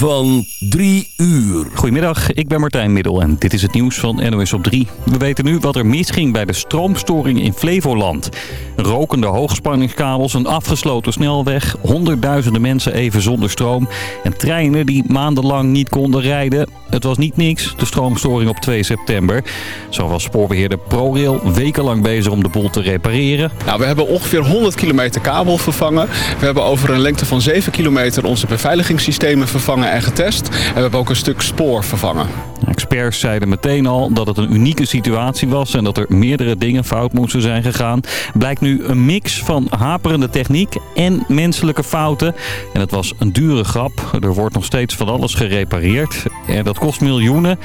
van 3 uur. Goedemiddag, ik ben Martijn Middel en dit is het nieuws van NOS op 3. We weten nu wat er misging bij de stroomstoring in Flevoland. Rokende hoogspanningskabels, een afgesloten snelweg, honderdduizenden mensen even zonder stroom... en treinen die maandenlang niet konden rijden. Het was niet niks, de stroomstoring op 2 september. Zo was spoorbeheerder ProRail wekenlang bezig om de boel te repareren. Nou, we hebben ongeveer 100 kilometer kabel vervangen. We hebben over een lengte van 7 kilometer onze beveiligingssystemen vervangen en getest. En we hebben ook een stuk spoor vervangen. Experts zeiden meteen al dat het een unieke situatie was en dat er meerdere dingen fout moesten zijn gegaan. Blijkt nu een mix van haperende techniek en menselijke fouten. En het was een dure grap. Er wordt nog steeds van alles gerepareerd. En dat kost miljoenen.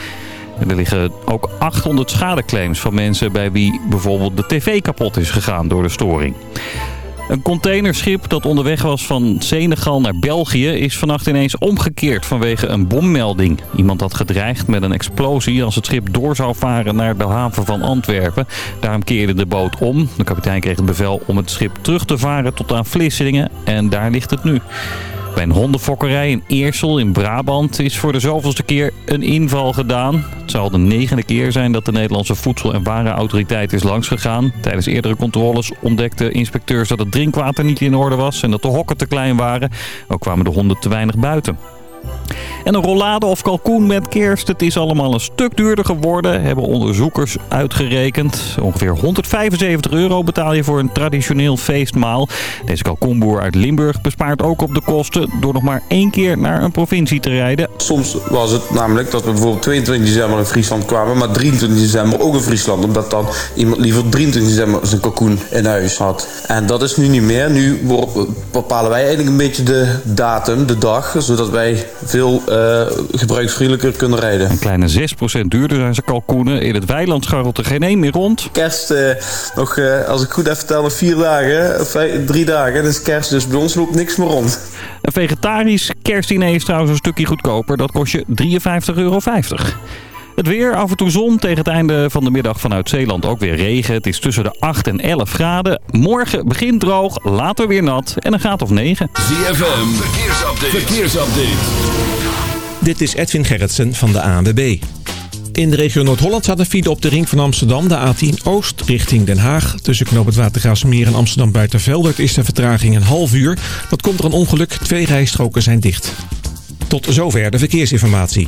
En er liggen ook 800 schadeclaims van mensen bij wie bijvoorbeeld de tv kapot is gegaan door de storing. Een containerschip dat onderweg was van Senegal naar België is vannacht ineens omgekeerd vanwege een bommelding. Iemand had gedreigd met een explosie als het schip door zou varen naar de haven van Antwerpen. Daarom keerde de boot om. De kapitein kreeg het bevel om het schip terug te varen tot aan Vlissingen en daar ligt het nu. Bij een hondenfokkerij in Eersel in Brabant is voor de zoveelste keer een inval gedaan. Het zal de negende keer zijn dat de Nederlandse Voedsel- en Warenautoriteit is langsgegaan. Tijdens eerdere controles ontdekten inspecteurs dat het drinkwater niet in orde was en dat de hokken te klein waren. Ook kwamen de honden te weinig buiten. En een rollade of kalkoen met kerst, het is allemaal een stuk duurder geworden, hebben onderzoekers uitgerekend. Ongeveer 175 euro betaal je voor een traditioneel feestmaal. Deze kalkoenboer uit Limburg bespaart ook op de kosten door nog maar één keer naar een provincie te rijden. Soms was het namelijk dat we bijvoorbeeld 22 december in Friesland kwamen, maar 23 december ook in Friesland. Omdat dan iemand liever 23 december zijn kalkoen in huis had. En dat is nu niet meer. Nu bepalen wij eigenlijk een beetje de datum, de dag, zodat wij veel uh, gebruiksvriendelijker kunnen rijden. Een kleine 6% duurder zijn ze kalkoenen. In het weiland scharrelt er geen één meer rond. Kerst, uh, nog, uh, als ik goed even tel, nog vier dagen, vijf, drie dagen. Dus kerst, dus bij ons loopt niks meer rond. Een vegetarisch kerstdiner is trouwens een stukje goedkoper. Dat kost je 53,50 euro. Het weer, af en toe zon. Tegen het einde van de middag vanuit Zeeland ook weer regen. Het is tussen de 8 en 11 graden. Morgen begint droog, later weer nat en een graad of 9. ZFM, verkeersupdate. verkeersupdate. Dit is Edwin Gerritsen van de ANWB. In de regio Noord-Holland staat een file op de ring van Amsterdam, de A10 Oost, richting Den Haag. Tussen Knoop het Watergraafsmeer en Amsterdam Buitenveldert is de vertraging een half uur. Dat komt er een ongeluk, twee rijstroken zijn dicht. Tot zover de verkeersinformatie.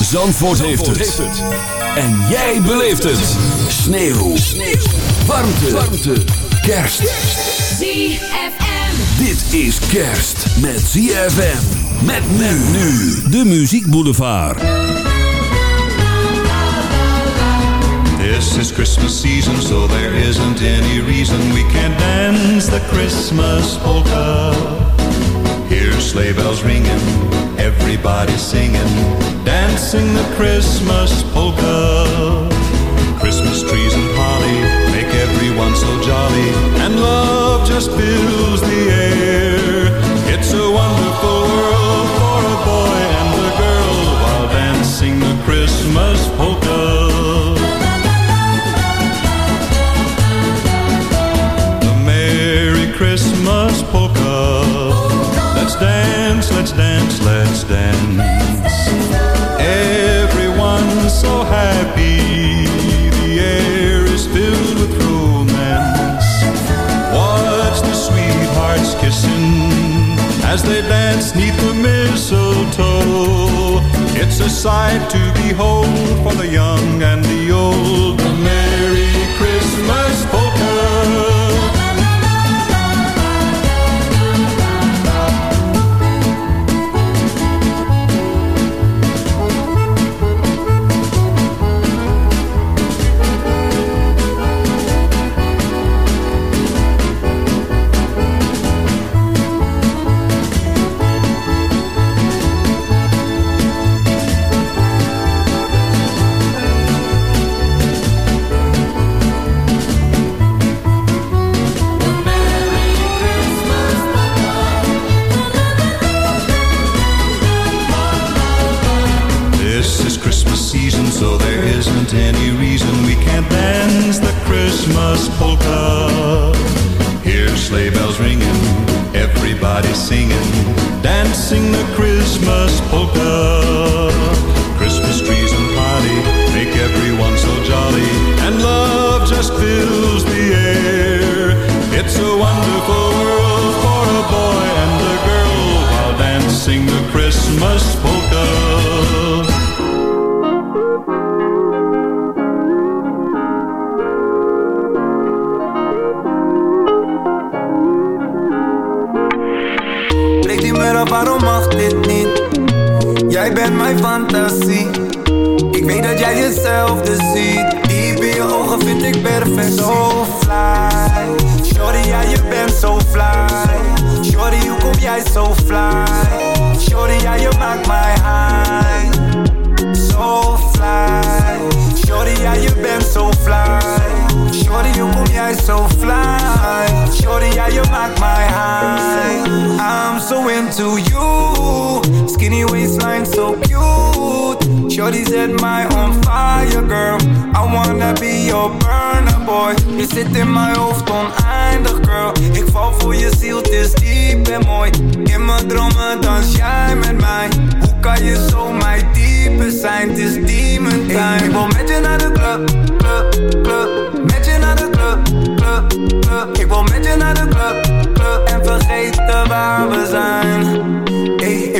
Zandvoort, heeft, het. En jij beleeft het. Sneeuw. Sneeuw. Warmte. Warmte. Kerst. ZFM. Dit is kerst met ZFM. Met men nu. De Muziek Boulevard. This is Christmas season, so there isn't any reason we can't dance the Christmas polka. Hear sleigh bells ringing, everybody singing, dancing the Christmas polka. Christmas trees and holly make everyone so jolly, and love just fills the air. It's a wonderful world dance, let's dance, let's dance. Everyone's so happy. The air is filled with romance. Watch the sweethearts kissing as they dance neath the mistletoe. It's a sight to behold for the young and the old. The Merry Christmas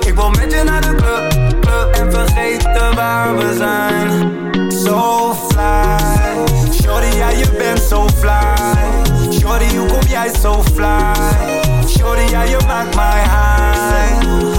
Ik wil met je naar de club, club En vergeten waar we zijn. So fly. Shorty, ja je bent zo fly. Shorty, hoe kom jij zo fly? Shorty, ja je maakt mij high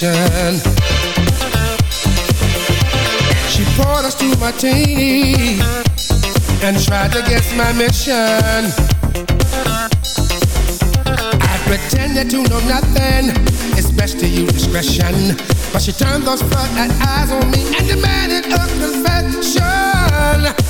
She poured us two martinis and tried to guess my mission. I pretended to know nothing. It's best to use discretion. But she turned those front eyes on me and demanded a confession.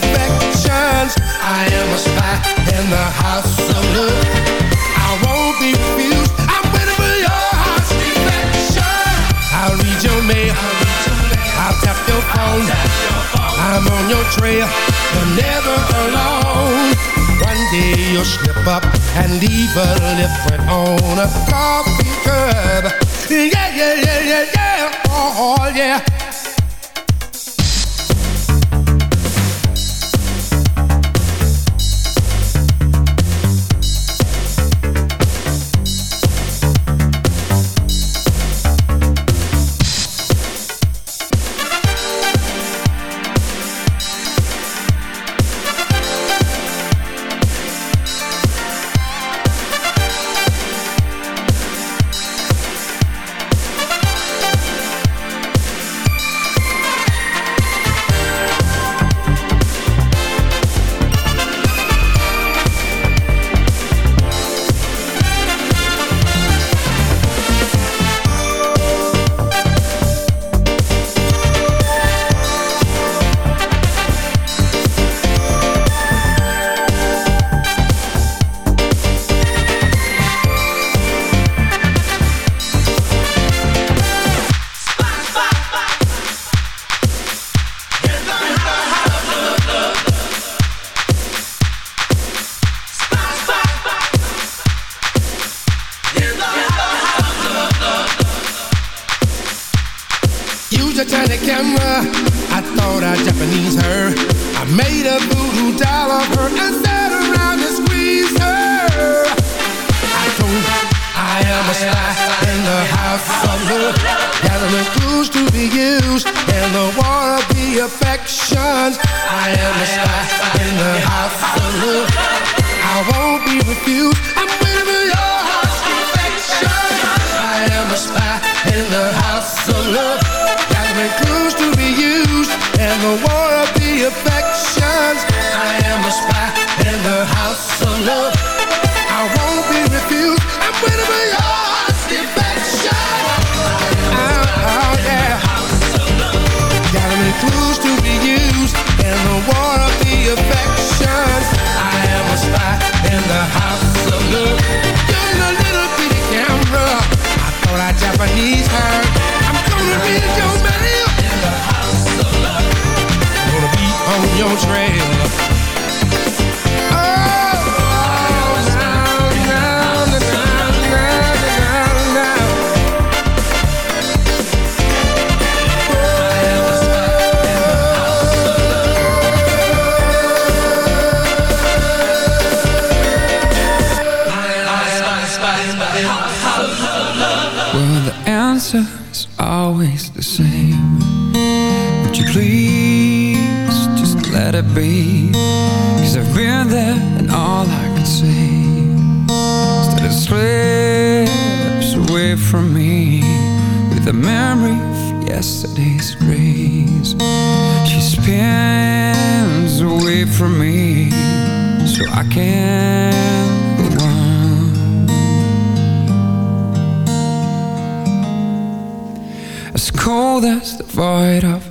I am a spy in the house of love. I won't be. I'm waiting for your heart's. I'll read your mail. I'll tap your phone. I'm on your trail. You're never alone. One day you'll slip up and leave a lip on a coffee. Yeah, yeah, yeah, yeah, yeah. Oh yeah. Would you please just let it be? Cause I've been there and all I could say is that it slips away from me with the memory of yesterday's grace. She spins away from me so I can go. As cold as the void of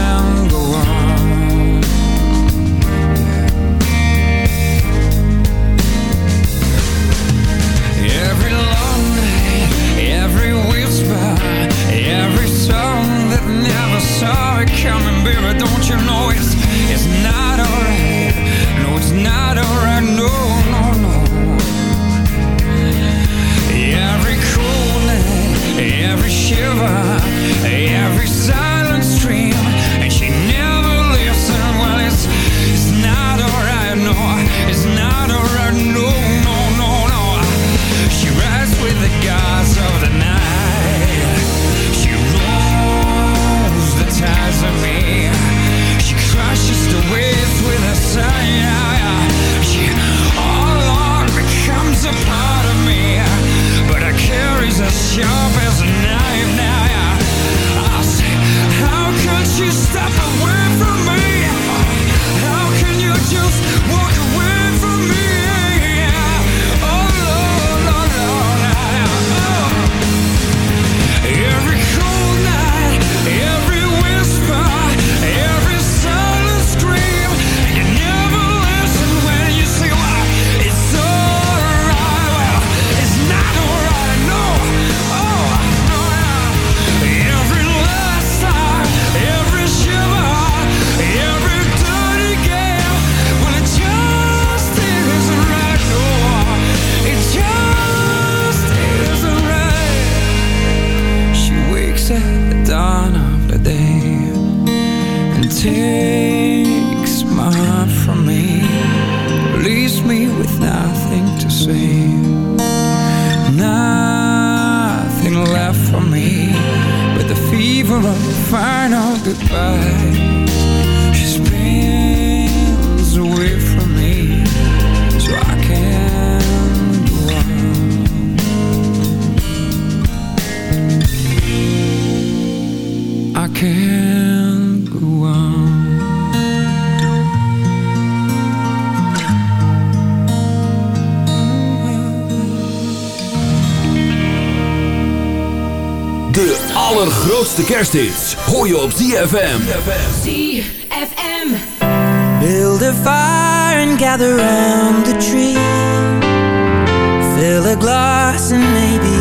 from me. Leaves me with nothing to say. Nothing left for me. But the fever of final goodbye. kerst is. Hoor je op ZFM. ZFM. Build a fire and gather round the tree. Fill a glass and maybe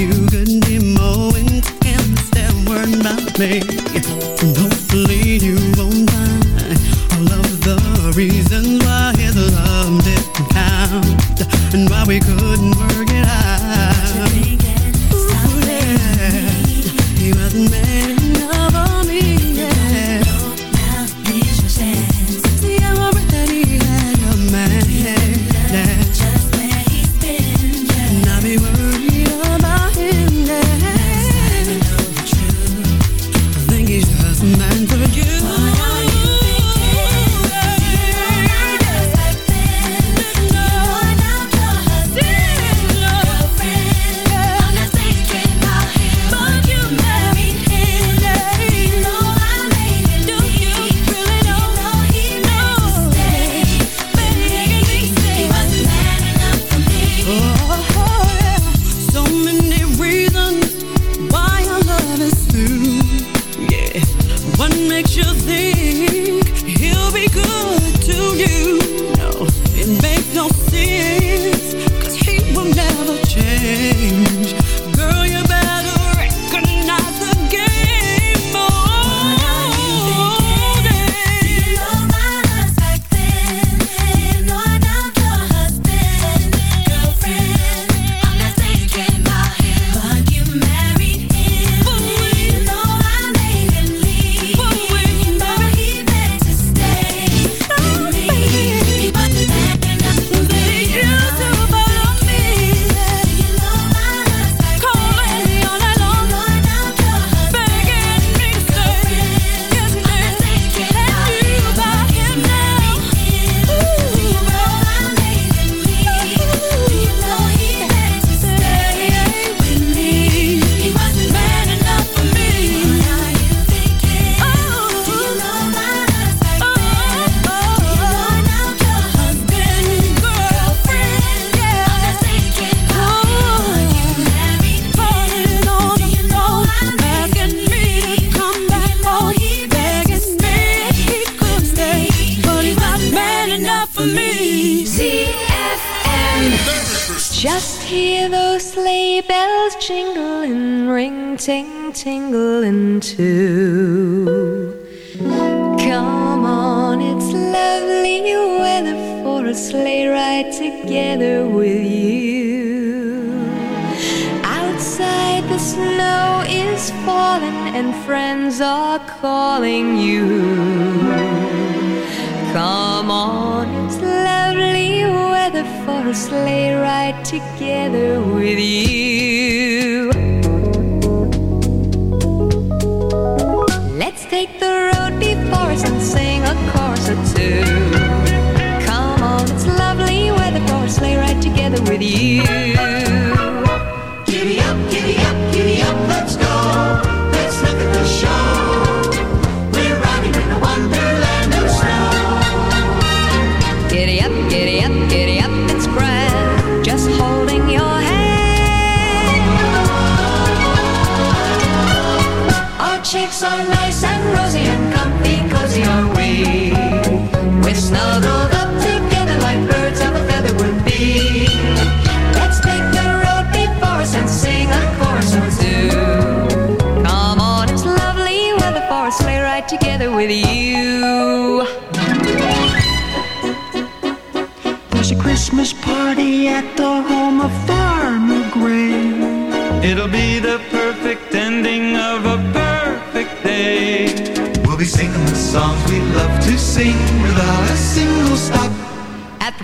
You couldn't be more and than word about me.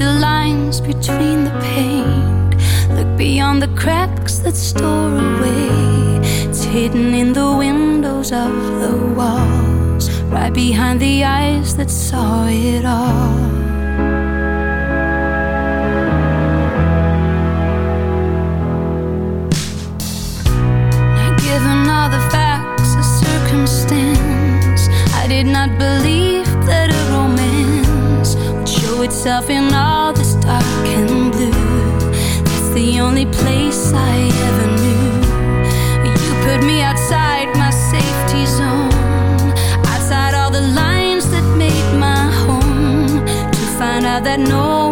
the lines between the paint. Look beyond the cracks that store away. It's hidden in the windows of the walls, right behind the eyes that saw it all. Given all the facts and circumstance, I did not believe that a romance would show itself in all that no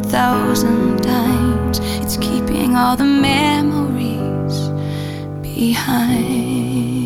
thousand times. It's keeping all the memories behind.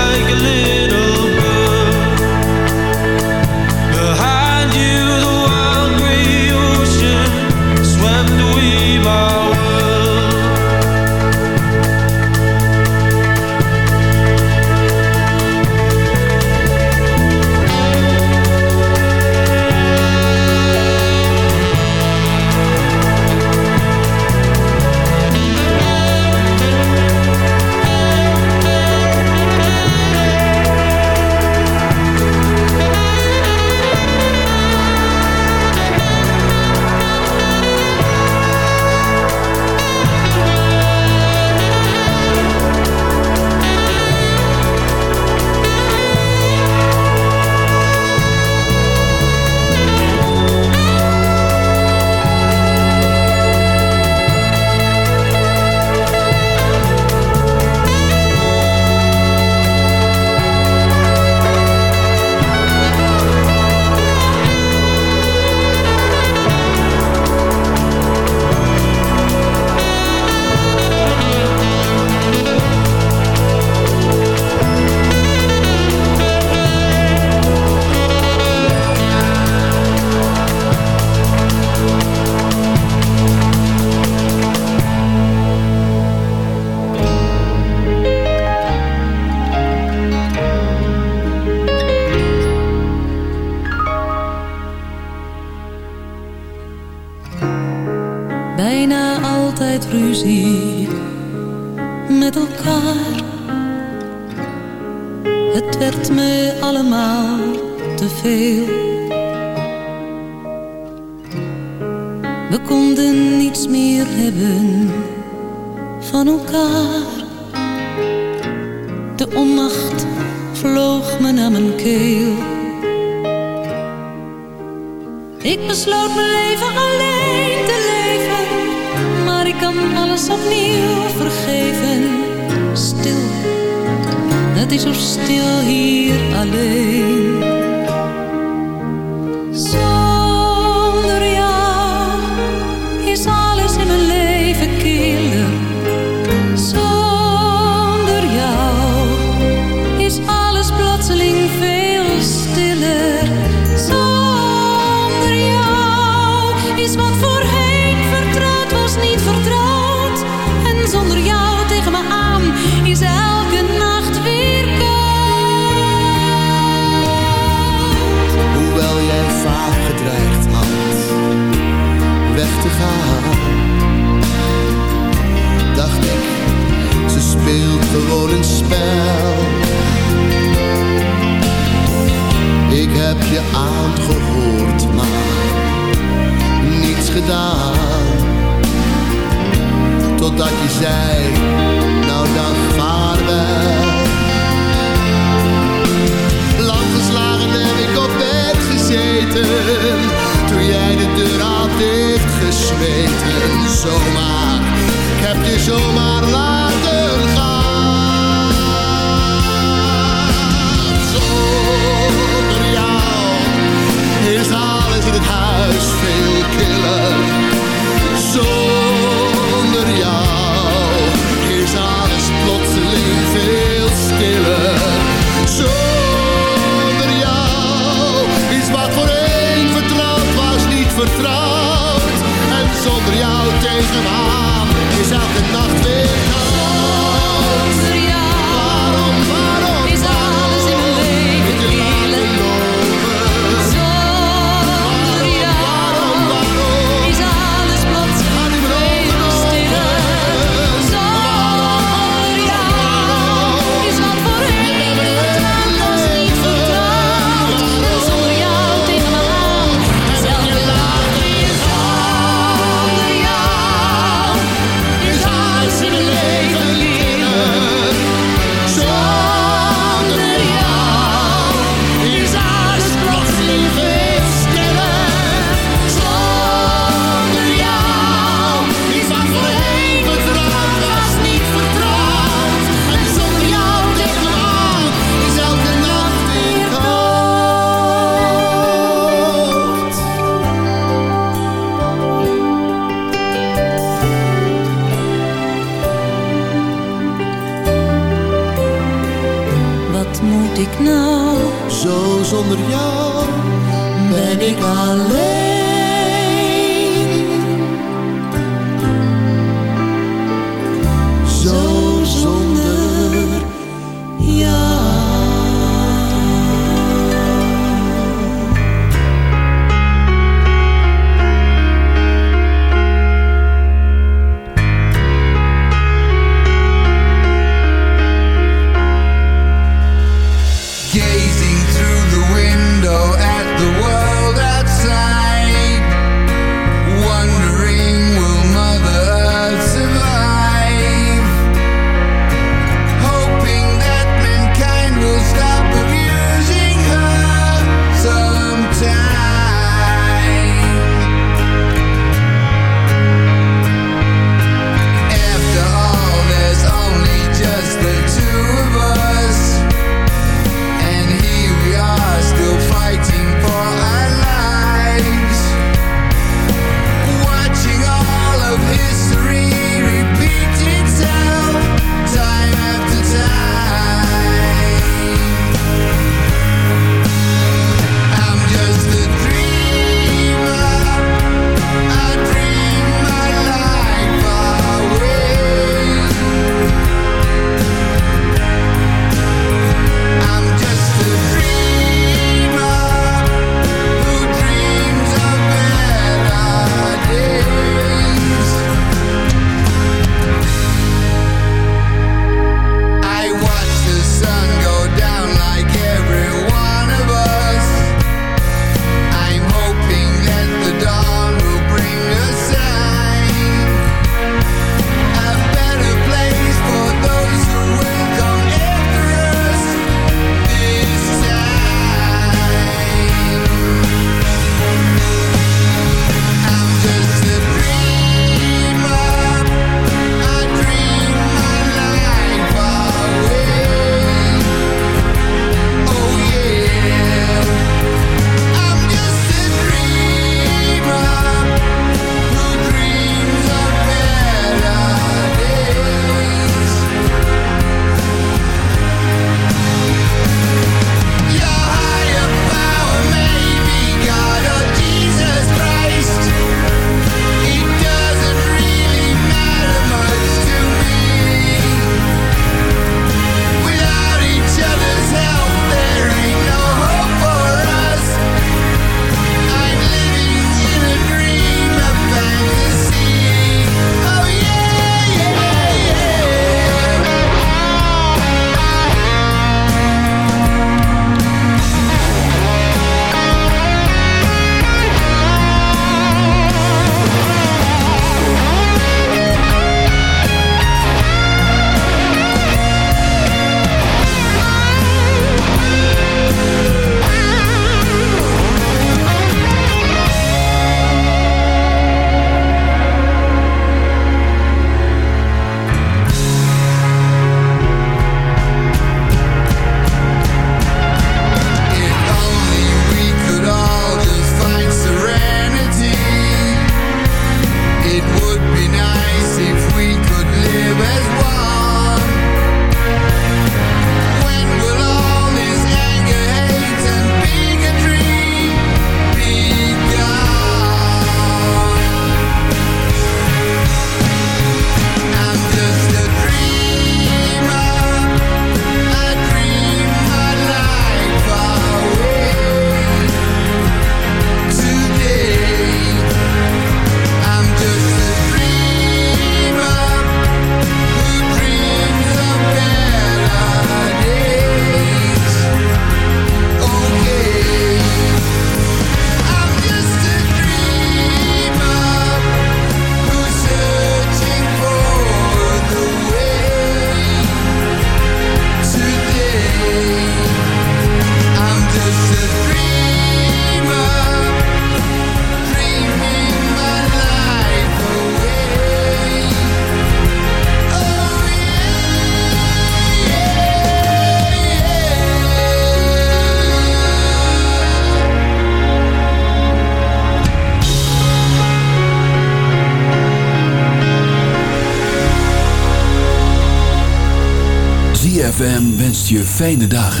Fijne dagen.